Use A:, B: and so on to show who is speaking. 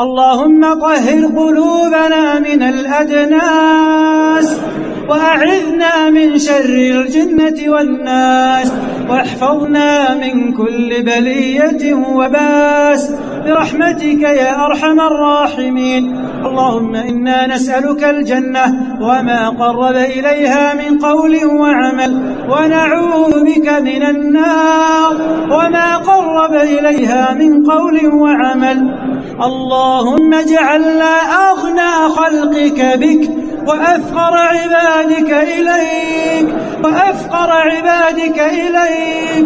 A: اللهم طهر قلوبنا من الأدناس وأعذنا من شر الجنة والناس واحفظنا من كل بلية وباس برحمتك يا أرحم الراحمين اللهم إنا نسألك الجنة وما قرب إليها من قول وعمل ونعوذ بك من النار وما قرب إليها من قول وعمل. اللهم اجعلنا أغنى خلقك بك وأفقر عبادك إليك وأفقر عبادك إليك.